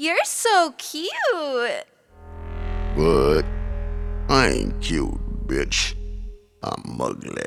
You're so cute. What? I ain't cute, bitch. I'm ugly.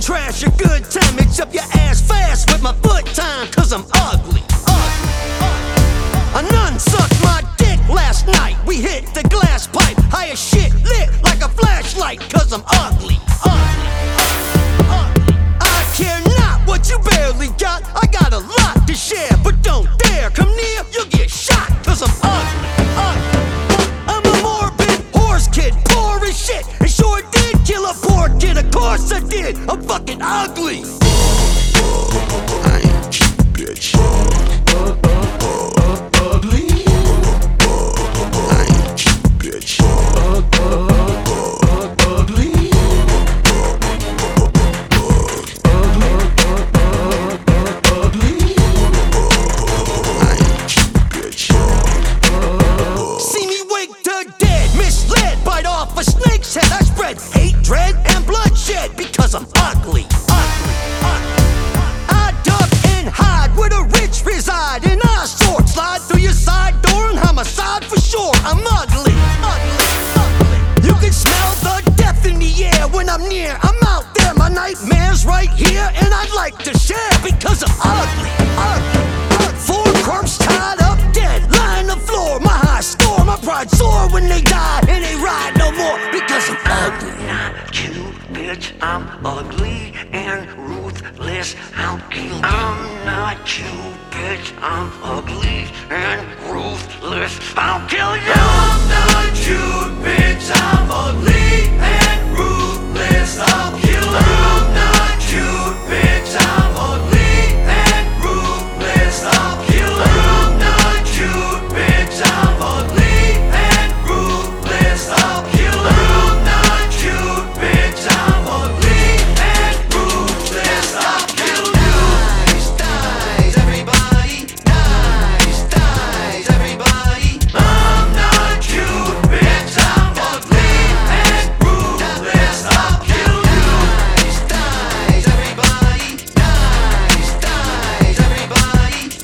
Trash your good time. Mix up your ass fast with my kid, of course I did. I'm fucking ugly. I bloodshed because I'm ugly. Ugly. ugly. I duck and hide where the rich reside, and I sword slide through your side door and homicide for sure. I'm ugly. Ugly. Ugly. You can smell the death in the air when I'm near. I'm out there, my nightmares right here, and I'd like to share because I'm ugly. Ugly. Four corpse tied up dead, lying the floor. My high score, my pride soar when they die, and they ride bitch. I'm ugly and ruthless. I'll kill you. I'm not you. Bitch. I'm ugly